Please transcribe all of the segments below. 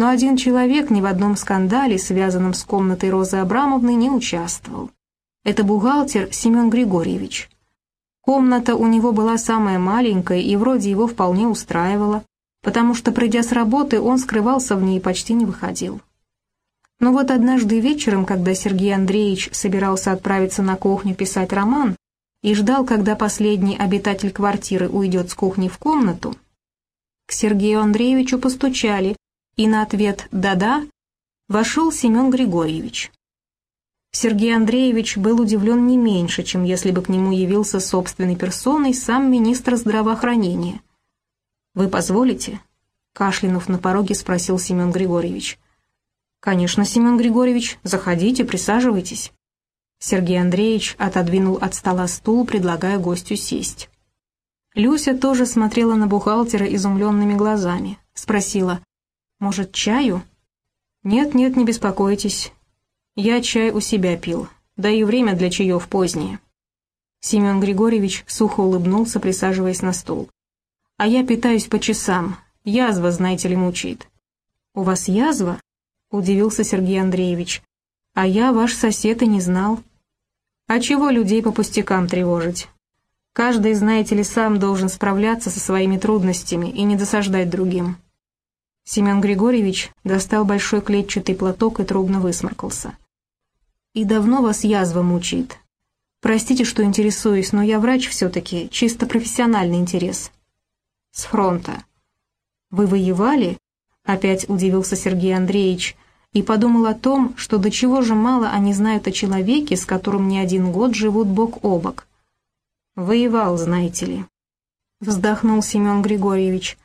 Но один человек ни в одном скандале, связанном с комнатой Розы Абрамовны, не участвовал. Это бухгалтер Семен Григорьевич. Комната у него была самая маленькая и вроде его вполне устраивала, потому что, придя с работы, он скрывался в ней и почти не выходил. Но вот однажды вечером, когда Сергей Андреевич собирался отправиться на кухню писать роман и ждал, когда последний обитатель квартиры уйдет с кухни в комнату, к Сергею Андреевичу постучали, и на ответ «да-да» вошел Семен Григорьевич. Сергей Андреевич был удивлен не меньше, чем если бы к нему явился собственной персоной сам министр здравоохранения. «Вы позволите?» — кашлянув на пороге, спросил Семен Григорьевич. «Конечно, Семен Григорьевич, заходите, присаживайтесь». Сергей Андреевич отодвинул от стола стул, предлагая гостю сесть. Люся тоже смотрела на бухгалтера изумленными глазами. Спросила, «Может, чаю?» «Нет-нет, не беспокойтесь. Я чай у себя пил, да и время для чаев позднее». Семен Григорьевич сухо улыбнулся, присаживаясь на стул. «А я питаюсь по часам. Язва, знаете ли, мучает». «У вас язва?» — удивился Сергей Андреевич. «А я ваш сосед и не знал». «А чего людей по пустякам тревожить? Каждый, знаете ли, сам должен справляться со своими трудностями и не досаждать другим». Семен Григорьевич достал большой клетчатый платок и трубно высморкался. «И давно вас язва мучает? Простите, что интересуюсь, но я врач все-таки, чисто профессиональный интерес». «С фронта». «Вы воевали?» — опять удивился Сергей Андреевич, и подумал о том, что до чего же мало они знают о человеке, с которым не один год живут бок о бок. «Воевал, знаете ли», — вздохнул Семен Григорьевич.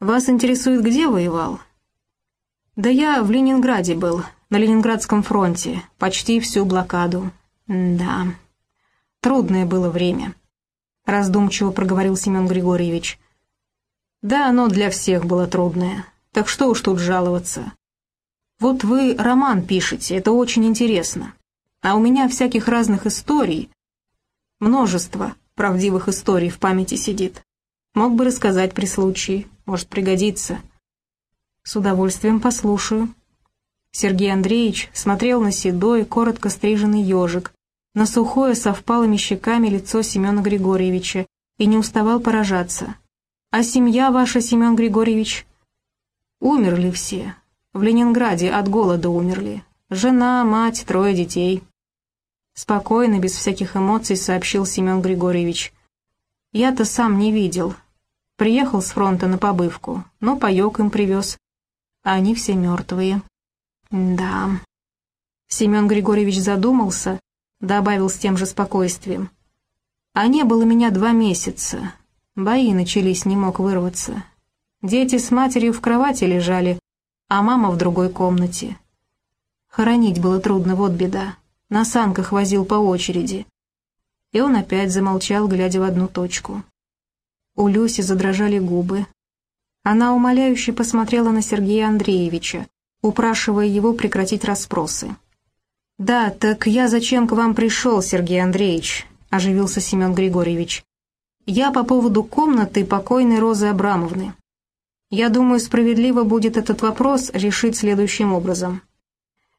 «Вас интересует, где воевал?» «Да я в Ленинграде был, на Ленинградском фронте, почти всю блокаду. да, трудное было время», — раздумчиво проговорил Семен Григорьевич. «Да, оно для всех было трудное, так что уж тут жаловаться. Вот вы роман пишете, это очень интересно. А у меня всяких разных историй, множество правдивых историй в памяти сидит. Мог бы рассказать при случае, может пригодится. С удовольствием послушаю. Сергей Андреевич смотрел на седой, коротко стриженный ежик, на сухое со впалыми щеками лицо Семена Григорьевича и не уставал поражаться. «А семья ваша, Семен Григорьевич?» «Умерли все, в Ленинграде от голода умерли. Жена, мать, трое детей. Спокойно, без всяких эмоций, сообщил Семен Григорьевич. Я-то сам не видел. Приехал с фронта на побывку, но паёк им привез. А они все мертвые. Да. Семен Григорьевич задумался, добавил с тем же спокойствием. А не было меня два месяца. Бои начались, не мог вырваться. Дети с матерью в кровати лежали, а мама в другой комнате. Хоронить было трудно, вот беда. На санках возил по очереди. И он опять замолчал, глядя в одну точку. У Люси задрожали губы. Она умоляюще посмотрела на Сергея Андреевича, упрашивая его прекратить расспросы. «Да, так я зачем к вам пришел, Сергей Андреевич?» — оживился Семен Григорьевич. «Я по поводу комнаты покойной Розы Абрамовны. Я думаю, справедливо будет этот вопрос решить следующим образом.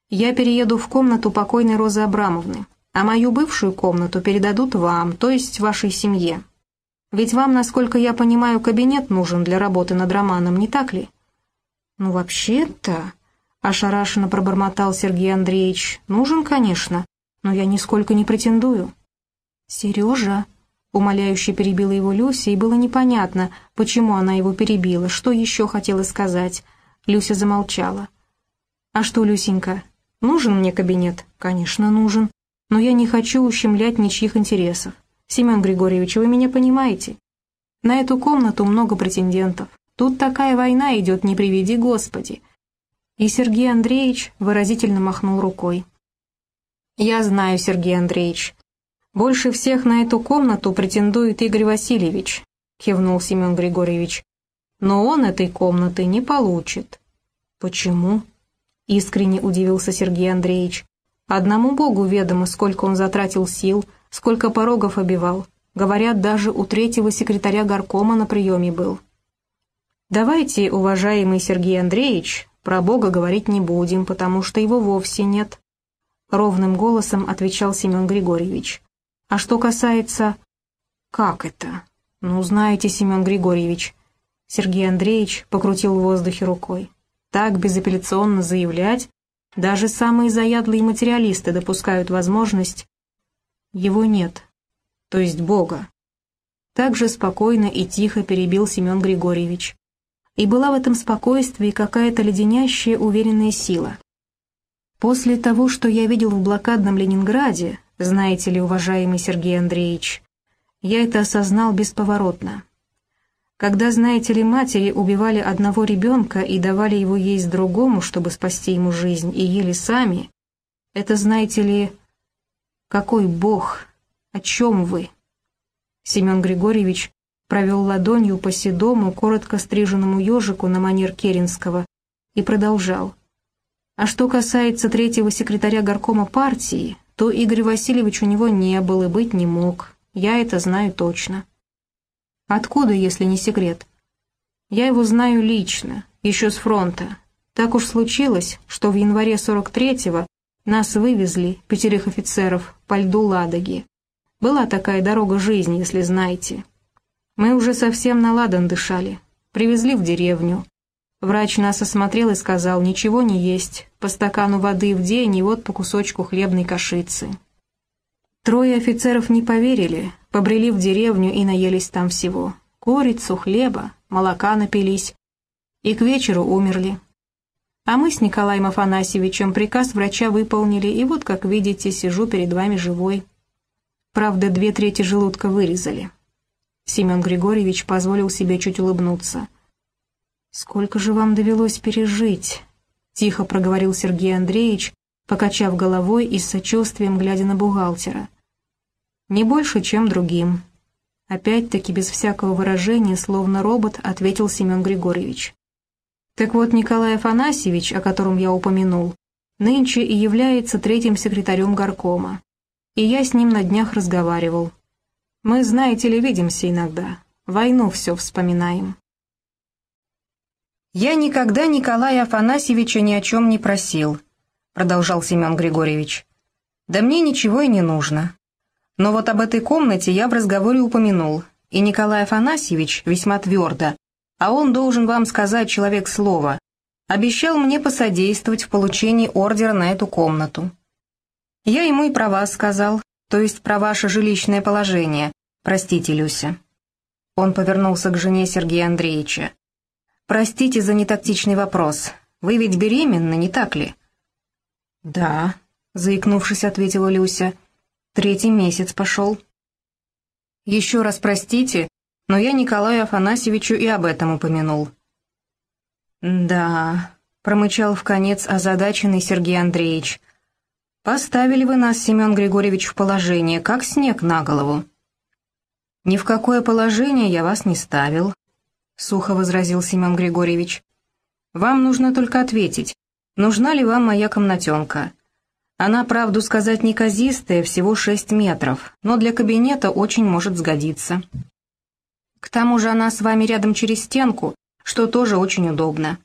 Я перееду в комнату покойной Розы Абрамовны, а мою бывшую комнату передадут вам, то есть вашей семье. Ведь вам, насколько я понимаю, кабинет нужен для работы над романом, не так ли? Ну, вообще-то, ошарашенно пробормотал Сергей Андреевич, нужен, конечно, но я нисколько не претендую. Сережа, Умоляюще перебила его Люся, и было непонятно, почему она его перебила, что еще хотела сказать. Люся замолчала. «А что, Люсенька, нужен мне кабинет?» «Конечно, нужен. Но я не хочу ущемлять ничьих интересов. Семен Григорьевич, вы меня понимаете? На эту комнату много претендентов. Тут такая война идет, не приведи Господи». И Сергей Андреевич выразительно махнул рукой. «Я знаю, Сергей Андреевич, «Больше всех на эту комнату претендует Игорь Васильевич», — кивнул Семен Григорьевич. «Но он этой комнаты не получит». «Почему?» — искренне удивился Сергей Андреевич. «Одному Богу ведомо, сколько он затратил сил, сколько порогов обивал. Говорят, даже у третьего секретаря горкома на приеме был». «Давайте, уважаемый Сергей Андреевич», — Про Бога говорить не будем, потому что его вовсе нет. Ровным голосом отвечал Семен Григорьевич. А что касается... Как это? Ну, знаете, Семен Григорьевич. Сергей Андреевич покрутил в воздухе рукой. Так безапелляционно заявлять, даже самые заядлые материалисты допускают возможность... Его нет, то есть Бога. Так же спокойно и тихо перебил Семен Григорьевич. И была в этом спокойствии какая-то леденящая уверенная сила. После того, что я видел в блокадном Ленинграде, знаете ли, уважаемый Сергей Андреевич, я это осознал бесповоротно. Когда, знаете ли, матери убивали одного ребенка и давали его есть другому, чтобы спасти ему жизнь, и ели сами, это, знаете ли, какой Бог, о чем вы? Семен Григорьевич провел ладонью по седому, коротко стриженному ежику на манер Керенского и продолжал. А что касается третьего секретаря горкома партии, то Игорь Васильевич у него не был и быть не мог. Я это знаю точно. Откуда, если не секрет? Я его знаю лично, еще с фронта. Так уж случилось, что в январе 43-го нас вывезли, пятерых офицеров, по льду Ладоги. Была такая дорога жизни, если знаете. Мы уже совсем на ладан дышали. Привезли в деревню. Врач нас осмотрел и сказал, ничего не есть, по стакану воды в день и вот по кусочку хлебной кашицы. Трое офицеров не поверили, побрели в деревню и наелись там всего. Курицу, хлеба, молока напились. И к вечеру умерли. А мы с Николаем Афанасьевичем приказ врача выполнили, и вот, как видите, сижу перед вами живой. Правда, две трети желудка вырезали. Семен Григорьевич позволил себе чуть улыбнуться. «Сколько же вам довелось пережить?» — тихо проговорил Сергей Андреевич, покачав головой и с сочувствием глядя на бухгалтера. «Не больше, чем другим». Опять-таки, без всякого выражения, словно робот, ответил Семен Григорьевич. «Так вот, Николай Афанасьевич, о котором я упомянул, нынче и является третьим секретарем горкома. И я с ним на днях разговаривал. Мы, знаете ли, видимся иногда. Войну все вспоминаем». «Я никогда Николая Афанасьевича ни о чем не просил», продолжал Семен Григорьевич. «Да мне ничего и не нужно. Но вот об этой комнате я в разговоре упомянул, и Николай Афанасьевич весьма твердо, а он должен вам сказать человек слова, обещал мне посодействовать в получении ордера на эту комнату. Я ему и про вас сказал, то есть про ваше жилищное положение. Простите, Люся». Он повернулся к жене Сергея Андреевича. «Простите за нетактичный вопрос. Вы ведь беременны, не так ли?» «Да», — заикнувшись, ответила Люся. «Третий месяц пошел». «Еще раз простите, но я Николаю Афанасьевичу и об этом упомянул». «Да», — промычал в конец озадаченный Сергей Андреевич. «Поставили вы нас, Семен Григорьевич, в положение, как снег на голову». «Ни в какое положение я вас не ставил», — сухо возразил Семен Григорьевич. «Вам нужно только ответить, нужна ли вам моя комнатенка. Она, правду сказать, неказистая, всего шесть метров, но для кабинета очень может сгодиться. К тому же она с вами рядом через стенку, что тоже очень удобно».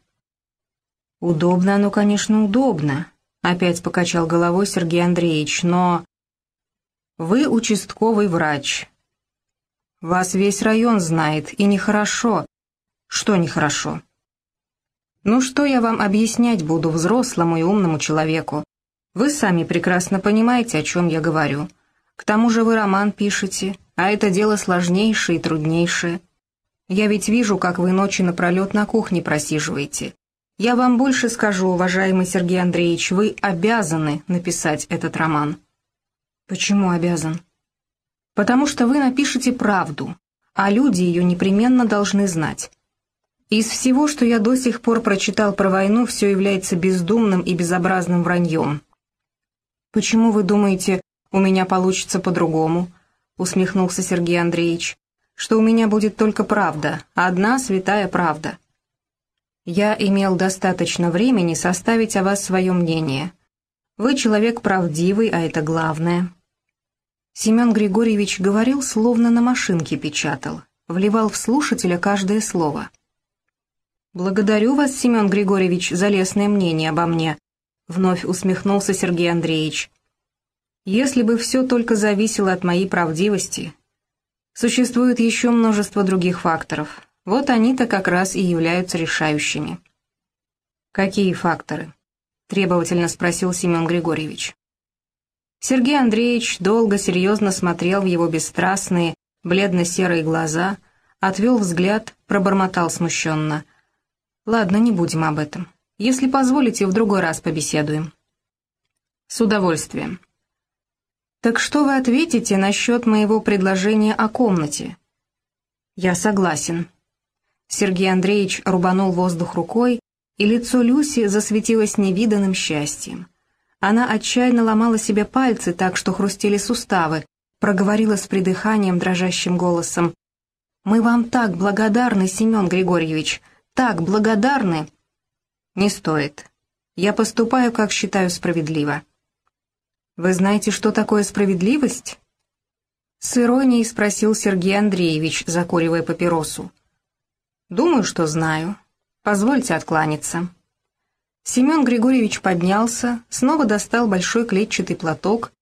«Удобно оно, конечно, удобно», — опять покачал головой Сергей Андреевич, «но...» «Вы участковый врач. Вас весь район знает, и нехорошо». «Что нехорошо?» Ну что я вам объяснять буду взрослому и умному человеку? Вы сами прекрасно понимаете, о чем я говорю. К тому же вы роман пишете, а это дело сложнейшее и труднейшее. Я ведь вижу, как вы ночи напролет на кухне просиживаете. Я вам больше скажу, уважаемый Сергей Андреевич, вы обязаны написать этот роман. Почему обязан? Потому что вы напишете правду, а люди ее непременно должны знать. Из всего, что я до сих пор прочитал про войну, все является бездумным и безобразным враньем. «Почему вы думаете, у меня получится по-другому?» — усмехнулся Сергей Андреевич. «Что у меня будет только правда, одна святая правда». «Я имел достаточно времени составить о вас свое мнение. Вы человек правдивый, а это главное». Семен Григорьевич говорил, словно на машинке печатал, вливал в слушателя каждое слово — «Благодарю вас, Семен Григорьевич, за лестное мнение обо мне», — вновь усмехнулся Сергей Андреевич. «Если бы все только зависело от моей правдивости, существует еще множество других факторов. Вот они-то как раз и являются решающими». «Какие факторы?» — требовательно спросил Семен Григорьевич. Сергей Андреевич долго серьезно смотрел в его бесстрастные, бледно-серые глаза, отвел взгляд, пробормотал смущенно — Ладно, не будем об этом. Если позволите, в другой раз побеседуем. С удовольствием. Так что вы ответите насчет моего предложения о комнате? Я согласен. Сергей Андреевич рубанул воздух рукой, и лицо Люси засветилось невиданным счастьем. Она отчаянно ломала себе пальцы так, что хрустели суставы, проговорила с придыханием дрожащим голосом. «Мы вам так благодарны, Семен Григорьевич!» так благодарны...» «Не стоит. Я поступаю, как считаю справедливо». «Вы знаете, что такое справедливость?» С иронией спросил Сергей Андреевич, закуривая папиросу. «Думаю, что знаю. Позвольте откланяться». Семен Григорьевич поднялся, снова достал большой клетчатый платок,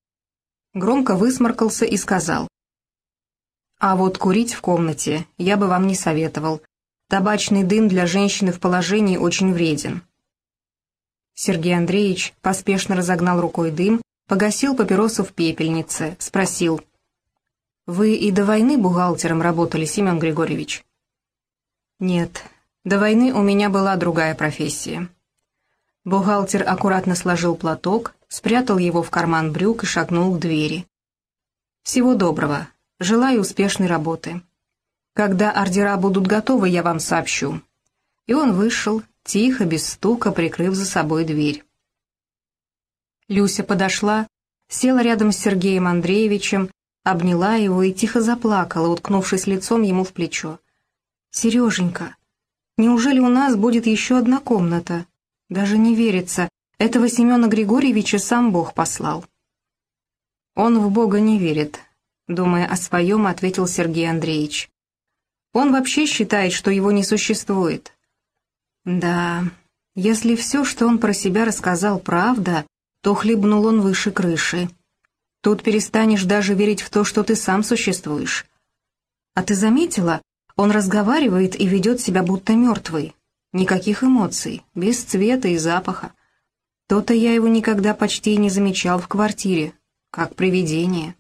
громко высморкался и сказал. «А вот курить в комнате я бы вам не советовал. Табачный дым для женщины в положении очень вреден. Сергей Андреевич поспешно разогнал рукой дым, погасил папиросу в пепельнице, спросил. «Вы и до войны бухгалтером работали, Семен Григорьевич?» «Нет, до войны у меня была другая профессия». Бухгалтер аккуратно сложил платок, спрятал его в карман брюк и шагнул к двери. «Всего доброго. Желаю успешной работы». Когда ордера будут готовы, я вам сообщу». И он вышел, тихо, без стука, прикрыв за собой дверь. Люся подошла, села рядом с Сергеем Андреевичем, обняла его и тихо заплакала, уткнувшись лицом ему в плечо. «Сереженька, неужели у нас будет еще одна комната? Даже не верится, этого Семена Григорьевича сам Бог послал». «Он в Бога не верит», — думая о своем, ответил Сергей Андреевич. Он вообще считает, что его не существует. Да, если все, что он про себя рассказал, правда, то хлебнул он выше крыши. Тут перестанешь даже верить в то, что ты сам существуешь. А ты заметила, он разговаривает и ведет себя будто мертвый. Никаких эмоций, без цвета и запаха. То-то я его никогда почти не замечал в квартире, как привидение.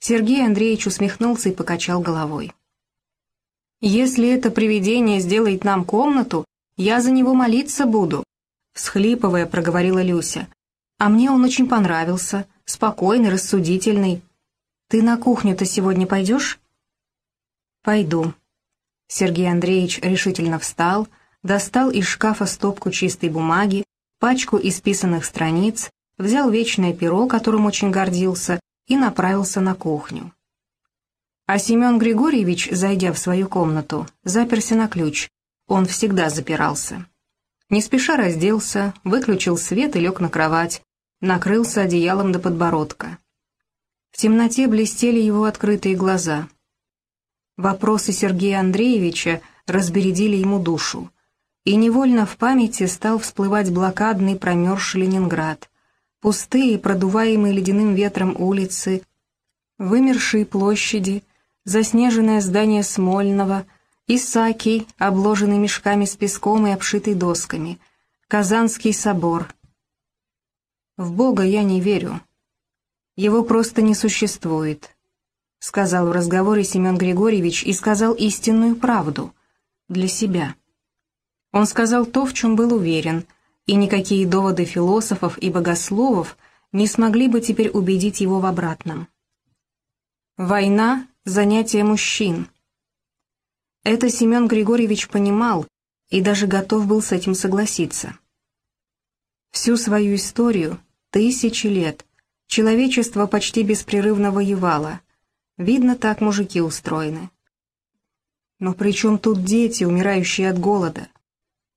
Сергей Андреевич усмехнулся и покачал головой. Если это привидение сделает нам комнату, я за него молиться буду», — всхлипывая, проговорила Люся. «А мне он очень понравился, спокойный, рассудительный. Ты на кухню-то сегодня пойдешь?» «Пойду». Сергей Андреевич решительно встал, достал из шкафа стопку чистой бумаги, пачку исписанных страниц, взял вечное перо, которым очень гордился, и направился на кухню. А Семен Григорьевич, зайдя в свою комнату, заперся на ключ. Он всегда запирался. Не спеша разделся, выключил свет и лег на кровать, накрылся одеялом до подбородка. В темноте блестели его открытые глаза. Вопросы Сергея Андреевича разбередили ему душу, и невольно в памяти стал всплывать блокадный промерзший Ленинград, пустые, продуваемые ледяным ветром улицы, вымершие площади — заснеженное здание Смольного, Исаакий, обложенный мешками с песком и обшитый досками, Казанский собор. В Бога я не верю. Его просто не существует, сказал в разговоре Семен Григорьевич и сказал истинную правду для себя. Он сказал то, в чем был уверен, и никакие доводы философов и богословов не смогли бы теперь убедить его в обратном. Война занятие мужчин. Это Семен Григорьевич понимал и даже готов был с этим согласиться. Всю свою историю, тысячи лет, человечество почти беспрерывно воевало. Видно, так мужики устроены. Но при чем тут дети, умирающие от голода?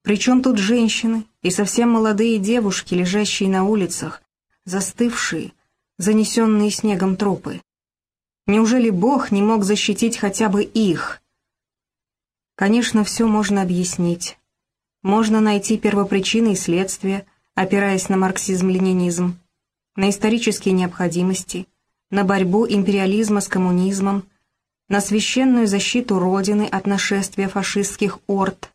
При чем тут женщины и совсем молодые девушки, лежащие на улицах, застывшие, занесенные снегом трупы? Неужели Бог не мог защитить хотя бы их? Конечно, все можно объяснить. Можно найти первопричины и следствия, опираясь на марксизм-ленинизм, на исторические необходимости, на борьбу империализма с коммунизмом, на священную защиту Родины от нашествия фашистских орд,